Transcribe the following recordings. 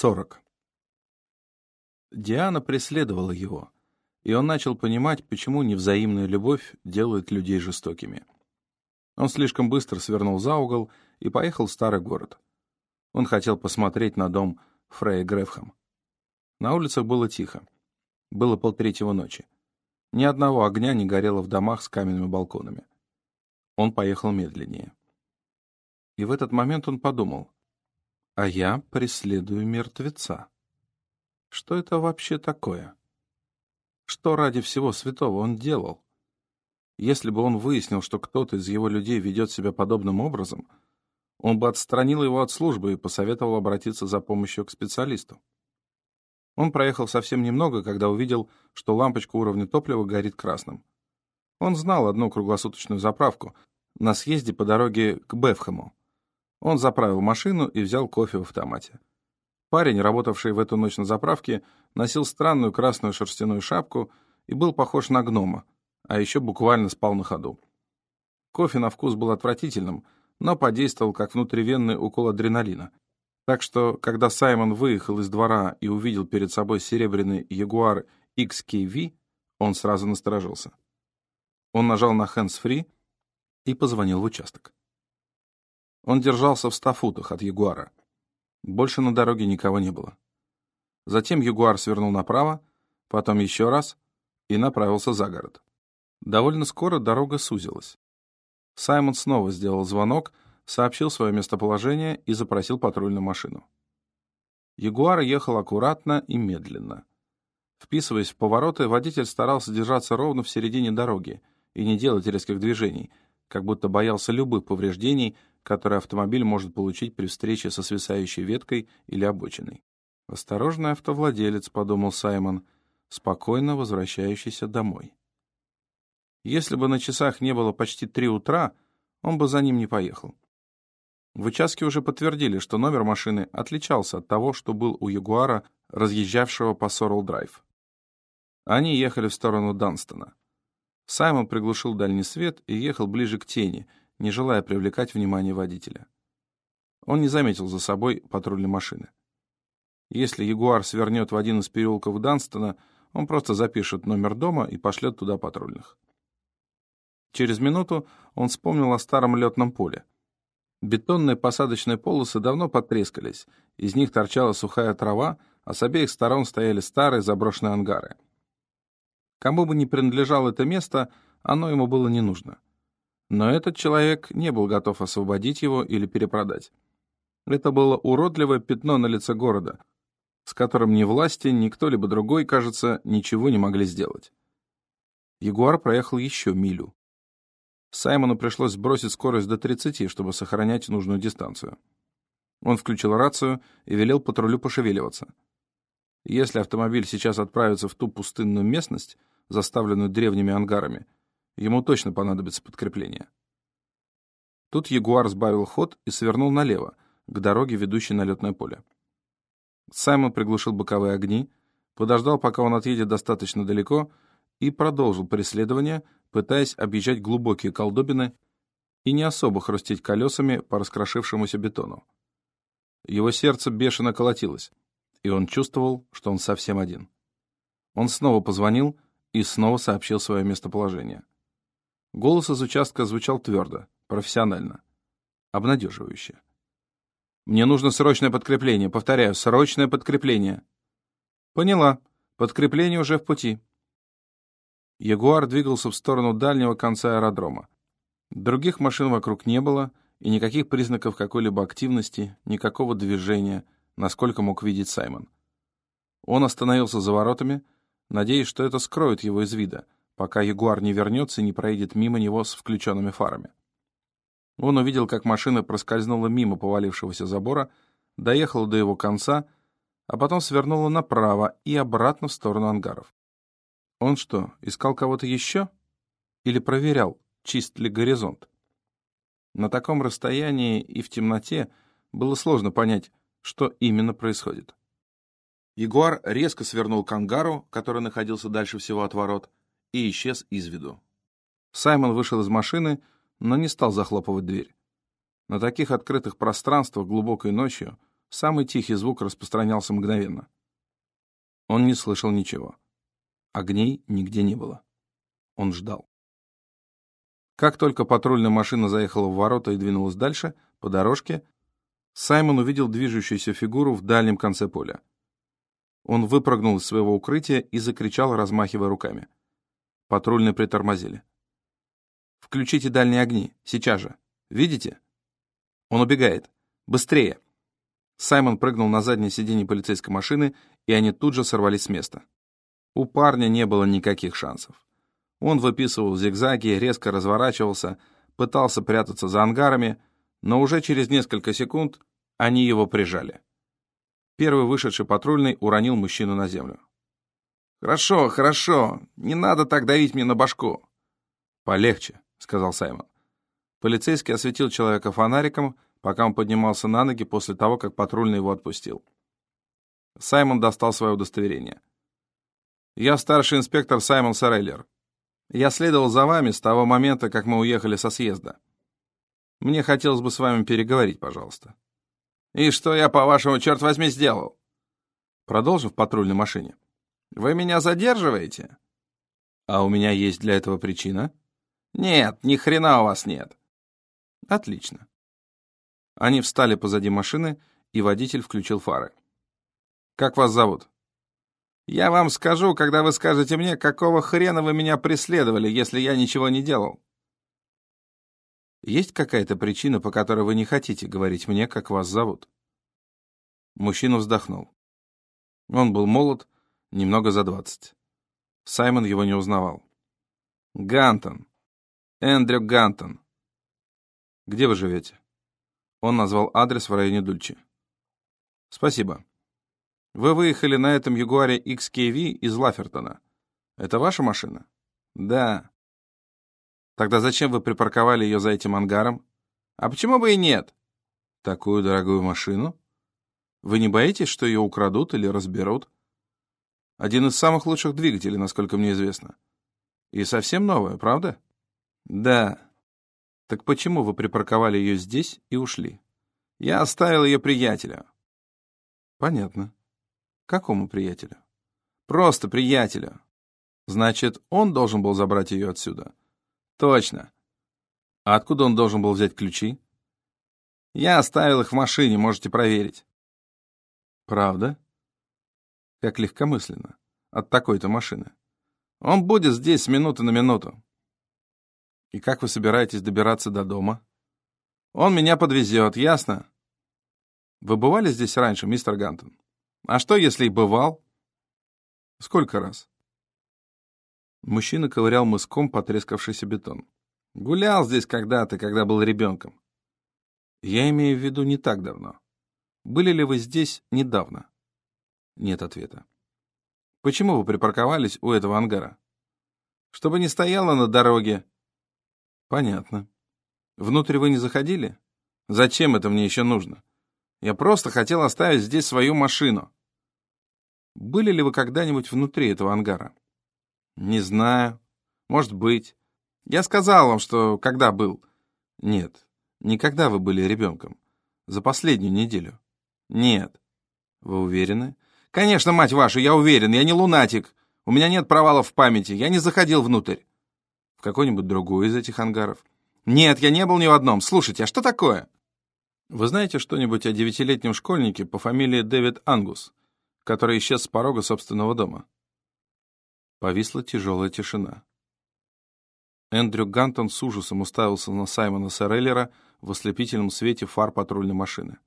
40. Диана преследовала его, и он начал понимать, почему невзаимная любовь делает людей жестокими. Он слишком быстро свернул за угол и поехал в старый город. Он хотел посмотреть на дом Фрея Грефхам. На улицах было тихо. Было полтретьего ночи. Ни одного огня не горело в домах с каменными балконами. Он поехал медленнее. И в этот момент он подумал — а я преследую мертвеца. Что это вообще такое? Что ради всего святого он делал? Если бы он выяснил, что кто-то из его людей ведет себя подобным образом, он бы отстранил его от службы и посоветовал обратиться за помощью к специалисту. Он проехал совсем немного, когда увидел, что лампочка уровня топлива горит красным. Он знал одну круглосуточную заправку на съезде по дороге к Бефхэму. Он заправил машину и взял кофе в автомате. Парень, работавший в эту ночь на заправке, носил странную красную шерстяную шапку и был похож на гнома, а еще буквально спал на ходу. Кофе на вкус был отвратительным, но подействовал как внутривенный укол адреналина. Так что, когда Саймон выехал из двора и увидел перед собой серебряный Jaguar XKV, он сразу насторожился. Он нажал на hands-free и позвонил в участок. Он держался в ста футах от Ягуара. Больше на дороге никого не было. Затем Ягуар свернул направо, потом еще раз и направился за город. Довольно скоро дорога сузилась. Саймон снова сделал звонок, сообщил свое местоположение и запросил патрульную машину. Ягуар ехал аккуратно и медленно. Вписываясь в повороты, водитель старался держаться ровно в середине дороги и не делать резких движений, как будто боялся любых повреждений, которые автомобиль может получить при встрече со свисающей веткой или обочиной. «Осторожный автовладелец», — подумал Саймон, спокойно возвращающийся домой. Если бы на часах не было почти три утра, он бы за ним не поехал. В участке уже подтвердили, что номер машины отличался от того, что был у Ягуара, разъезжавшего по Сорл-Драйв. Они ехали в сторону Данстона. Саймон приглушил дальний свет и ехал ближе к тени, не желая привлекать внимание водителя. Он не заметил за собой патрульной машины. Если Ягуар свернет в один из переулков Данстона, он просто запишет номер дома и пошлет туда патрульных. Через минуту он вспомнил о старом летном поле. Бетонные посадочные полосы давно потрескались, из них торчала сухая трава, а с обеих сторон стояли старые заброшенные ангары. Кому бы ни принадлежало это место, оно ему было не нужно. Но этот человек не был готов освободить его или перепродать. Это было уродливое пятно на лице города, с которым ни власти, ни кто-либо другой, кажется, ничего не могли сделать. Ягуар проехал еще милю. Саймону пришлось сбросить скорость до 30, чтобы сохранять нужную дистанцию. Он включил рацию и велел патрулю пошевеливаться. Если автомобиль сейчас отправится в ту пустынную местность, заставленную древними ангарами, ему точно понадобится подкрепление. Тут Ягуар сбавил ход и свернул налево, к дороге, ведущей на летное поле. Саймон приглушил боковые огни, подождал, пока он отъедет достаточно далеко, и продолжил преследование, пытаясь объезжать глубокие колдобины и не особо хрустеть колесами по раскрошившемуся бетону. Его сердце бешено колотилось, и он чувствовал, что он совсем один. Он снова позвонил, и снова сообщил свое местоположение. Голос из участка звучал твердо, профессионально, обнадеживающе. «Мне нужно срочное подкрепление. Повторяю, срочное подкрепление». «Поняла. Подкрепление уже в пути». Ягуар двигался в сторону дальнего конца аэродрома. Других машин вокруг не было, и никаких признаков какой-либо активности, никакого движения, насколько мог видеть Саймон. Он остановился за воротами, надеясь, что это скроет его из вида, пока Ягуар не вернется и не проедет мимо него с включенными фарами. Он увидел, как машина проскользнула мимо повалившегося забора, доехала до его конца, а потом свернула направо и обратно в сторону ангаров. Он что, искал кого-то еще? Или проверял, чист ли горизонт? На таком расстоянии и в темноте было сложно понять, что именно происходит. Ягуар резко свернул к ангару, который находился дальше всего от ворот, и исчез из виду. Саймон вышел из машины, но не стал захлопывать дверь. На таких открытых пространствах глубокой ночью Самый тихий звук распространялся мгновенно. Он не слышал ничего. Огней нигде не было. Он ждал. Как только патрульная машина заехала в ворота и двинулась дальше, по дорожке, Саймон увидел движущуюся фигуру в дальнем конце поля. Он выпрыгнул из своего укрытия и закричал, размахивая руками. Патрульные притормозили. «Включите дальние огни, сейчас же. Видите?» «Он убегает. Быстрее!» Саймон прыгнул на заднее сиденье полицейской машины, и они тут же сорвались с места. У парня не было никаких шансов. Он выписывал зигзаги, резко разворачивался, пытался прятаться за ангарами, но уже через несколько секунд они его прижали. Первый вышедший патрульный уронил мужчину на землю. «Хорошо, хорошо, не надо так давить мне на башку». «Полегче», — сказал Саймон. Полицейский осветил человека фонариком, пока он поднимался на ноги после того, как патрульный его отпустил. Саймон достал свое удостоверение. «Я старший инспектор Саймон Сореллер. Я следовал за вами с того момента, как мы уехали со съезда. Мне хотелось бы с вами переговорить, пожалуйста». «И что я, по-вашему, черт возьми, сделал?» Продолжим в патрульной машине. «Вы меня задерживаете?» «А у меня есть для этого причина?» «Нет, ни хрена у вас нет». «Отлично. Они встали позади машины, и водитель включил фары. «Как вас зовут?» «Я вам скажу, когда вы скажете мне, какого хрена вы меня преследовали, если я ничего не делал». «Есть какая-то причина, по которой вы не хотите говорить мне, как вас зовут?» Мужчина вздохнул. Он был молод, немного за двадцать. Саймон его не узнавал. «Гантон. Эндрю Гантон. Где вы живете?» Он назвал адрес в районе Дульчи. «Спасибо. Вы выехали на этом Ягуаре XKV из Лафертона. Это ваша машина?» «Да». «Тогда зачем вы припарковали ее за этим ангаром?» «А почему бы и нет?» «Такую дорогую машину? Вы не боитесь, что ее украдут или разберут?» «Один из самых лучших двигателей, насколько мне известно. И совсем новая, правда?» «Да», так почему вы припарковали ее здесь и ушли? Я оставил ее приятеля. Понятно. Какому приятелю? Просто приятелю. Значит, он должен был забрать ее отсюда? Точно. А откуда он должен был взять ключи? Я оставил их в машине, можете проверить. Правда? Как легкомысленно. От такой-то машины. Он будет здесь с минуты на минуту. И как вы собираетесь добираться до дома? Он меня подвезет, ясно? Вы бывали здесь раньше, мистер Гантон? А что, если и бывал? Сколько раз? Мужчина ковырял мыском потрескавшийся бетон. Гулял здесь когда-то, когда был ребенком. Я имею в виду не так давно. Были ли вы здесь недавно? Нет ответа. Почему вы припарковались у этого ангара? Чтобы не стояло на дороге Понятно. Внутрь вы не заходили? Зачем это мне еще нужно? Я просто хотел оставить здесь свою машину. Были ли вы когда-нибудь внутри этого ангара? Не знаю. Может быть. Я сказал вам, что когда был. Нет, никогда вы были ребенком. За последнюю неделю. Нет. Вы уверены? Конечно, мать ваша, я уверен, я не лунатик. У меня нет провалов в памяти, я не заходил внутрь. В какой-нибудь другой из этих ангаров? Нет, я не был ни в одном. Слушайте, а что такое? Вы знаете что-нибудь о девятилетнем школьнике по фамилии Дэвид Ангус, который исчез с порога собственного дома? Повисла тяжелая тишина. Эндрю Гантон с ужасом уставился на Саймона Сореллера в ослепительном свете фар патрульной машины.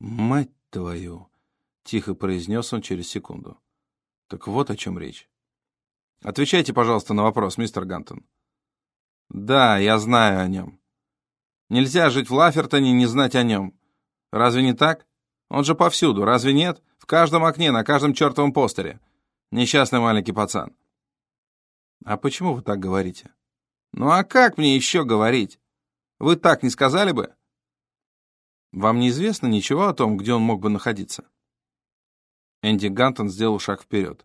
«Мать твою!» — тихо произнес он через секунду. «Так вот о чем речь. Отвечайте, пожалуйста, на вопрос, мистер Гантон. Да, я знаю о нем. Нельзя жить в Лафертоне и не знать о нем. Разве не так? Он же повсюду, разве нет? В каждом окне, на каждом чертовом постере. Несчастный маленький пацан. А почему вы так говорите? Ну а как мне еще говорить? Вы так не сказали бы? Вам неизвестно ничего о том, где он мог бы находиться? Энди Гантон сделал шаг вперед.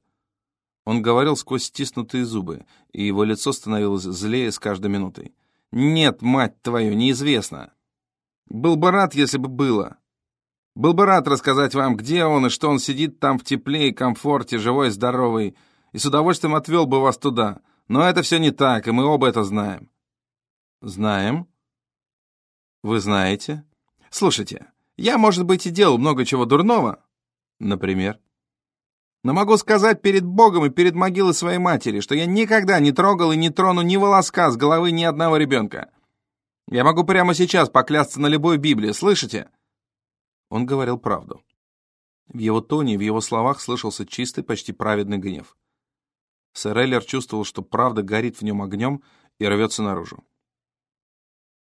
Он говорил сквозь стиснутые зубы, и его лицо становилось злее с каждой минутой. «Нет, мать твою, неизвестно. Был бы рад, если бы было. Был бы рад рассказать вам, где он и что он сидит там в тепле и комфорте, живой и здоровый, и с удовольствием отвел бы вас туда. Но это все не так, и мы оба это знаем». «Знаем?» «Вы знаете?» «Слушайте, я, может быть, и делал много чего дурного». «Например?» «Но могу сказать перед Богом и перед могилой своей матери, что я никогда не трогал и не трону ни волоска с головы ни одного ребенка. Я могу прямо сейчас поклясться на любой Библии, слышите?» Он говорил правду. В его тоне в его словах слышался чистый, почти праведный гнев. Сэр Эллер чувствовал, что правда горит в нем огнем и рвется наружу.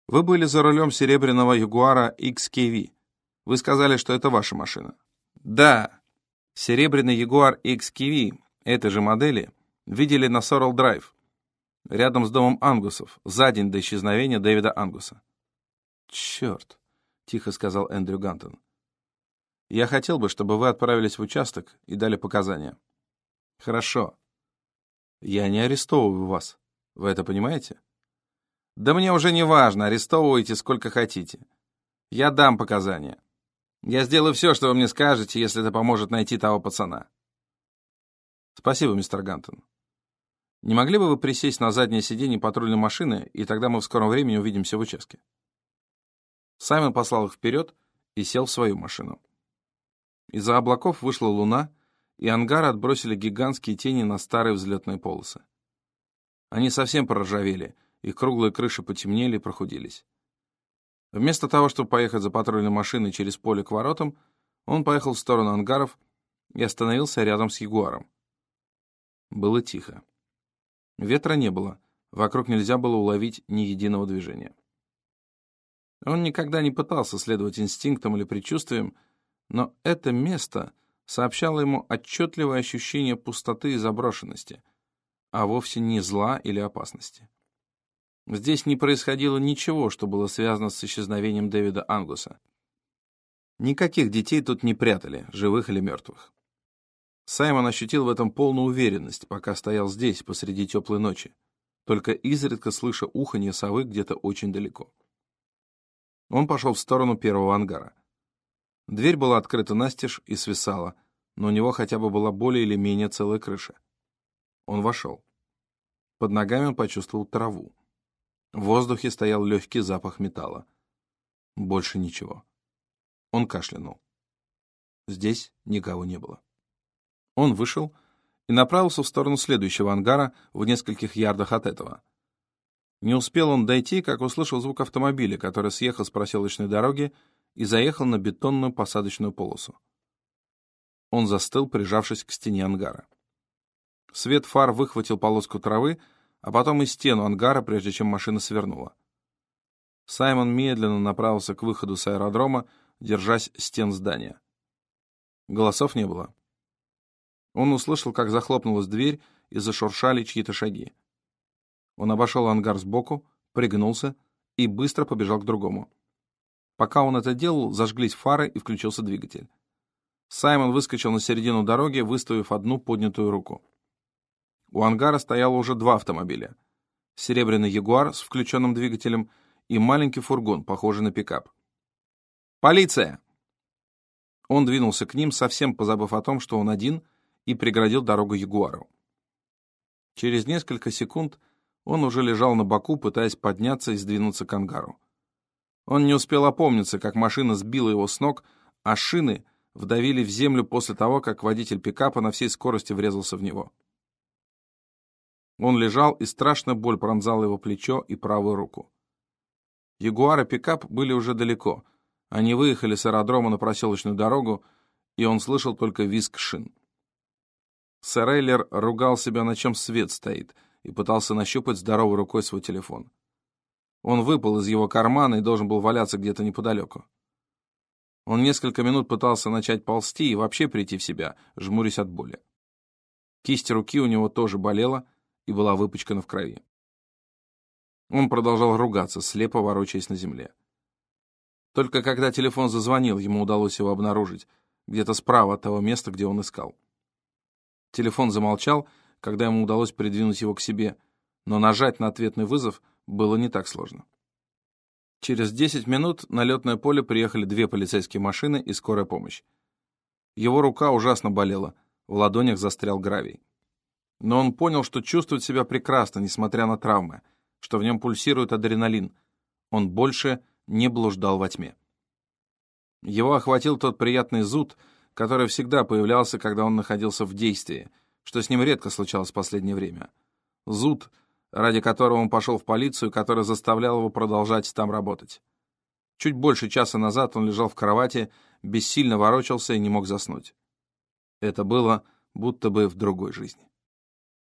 «Вы были за рулем серебряного Ягуара XKV. Вы сказали, что это ваша машина». «Да. Серебряный Ягуар XKV этой же модели видели на Сорел Драйв, рядом с домом Ангусов, за день до исчезновения Дэвида Ангуса». «Черт», — тихо сказал Эндрю Гантон. «Я хотел бы, чтобы вы отправились в участок и дали показания». «Хорошо. Я не арестовываю вас. Вы это понимаете? Да мне уже не важно, арестовывайте сколько хотите. Я дам показания. Я сделаю все, что вы мне скажете, если это поможет найти того пацана. Спасибо, мистер Гантон. Не могли бы вы присесть на заднее сиденье патрульной машины, и тогда мы в скором времени увидимся в участке? Саймон послал их вперед и сел в свою машину. Из-за облаков вышла луна, и ангары отбросили гигантские тени на старые взлетные полосы. Они совсем проржавели, их круглые крыши потемнели и прохудились. Вместо того, чтобы поехать за патрульной машиной через поле к воротам, он поехал в сторону ангаров и остановился рядом с Ягуаром. Было тихо. Ветра не было, вокруг нельзя было уловить ни единого движения. Он никогда не пытался следовать инстинктам или предчувствиям, но это место сообщало ему отчетливое ощущение пустоты и заброшенности, а вовсе не зла или опасности. Здесь не происходило ничего, что было связано с исчезновением Дэвида Ангуса. Никаких детей тут не прятали, живых или мертвых. Саймон ощутил в этом полную уверенность, пока стоял здесь, посреди теплой ночи, только изредка слыша уханье совы где-то очень далеко. Он пошел в сторону первого ангара. Дверь была открыта настежь и свисала, но у него хотя бы была более или менее целая крыша. Он вошел. Под ногами он почувствовал траву. В воздухе стоял легкий запах металла. Больше ничего. Он кашлянул. Здесь никого не было. Он вышел и направился в сторону следующего ангара в нескольких ярдах от этого. Не успел он дойти, как услышал звук автомобиля, который съехал с проселочной дороги и заехал на бетонную посадочную полосу. Он застыл, прижавшись к стене ангара. Свет фар выхватил полоску травы, а потом и стену ангара, прежде чем машина свернула. Саймон медленно направился к выходу с аэродрома, держась стен здания. Голосов не было. Он услышал, как захлопнулась дверь и зашуршали чьи-то шаги. Он обошел ангар сбоку, пригнулся и быстро побежал к другому. Пока он это делал, зажглись фары и включился двигатель. Саймон выскочил на середину дороги, выставив одну поднятую руку. У ангара стояло уже два автомобиля. Серебряный Ягуар с включенным двигателем и маленький фургон, похожий на пикап. «Полиция!» Он двинулся к ним, совсем позабыв о том, что он один, и преградил дорогу Ягуару. Через несколько секунд он уже лежал на боку, пытаясь подняться и сдвинуться к ангару. Он не успел опомниться, как машина сбила его с ног, а шины вдавили в землю после того, как водитель пикапа на всей скорости врезался в него. Он лежал, и страшная боль пронзала его плечо и правую руку. Ягуар и пикап были уже далеко. Они выехали с аэродрома на проселочную дорогу, и он слышал только визг шин. Сэр Эйлер ругал себя, на чем свет стоит, и пытался нащупать здоровой рукой свой телефон. Он выпал из его кармана и должен был валяться где-то неподалеку. Он несколько минут пытался начать ползти и вообще прийти в себя, жмурясь от боли. Кисть руки у него тоже болела и была выпачкана в крови. Он продолжал ругаться, слепо ворочаясь на земле. Только когда телефон зазвонил, ему удалось его обнаружить, где-то справа от того места, где он искал. Телефон замолчал, когда ему удалось придвинуть его к себе, но нажать на ответный вызов было не так сложно. Через 10 минут на летное поле приехали две полицейские машины и скорая помощь. Его рука ужасно болела, в ладонях застрял гравий. Но он понял, что чувствует себя прекрасно, несмотря на травмы, что в нем пульсирует адреналин. Он больше не блуждал во тьме. Его охватил тот приятный зуд, который всегда появлялся, когда он находился в действии, что с ним редко случалось в последнее время. Зуд, ради которого он пошел в полицию, который заставлял его продолжать там работать. Чуть больше часа назад он лежал в кровати, бессильно ворочался и не мог заснуть. Это было будто бы в другой жизни.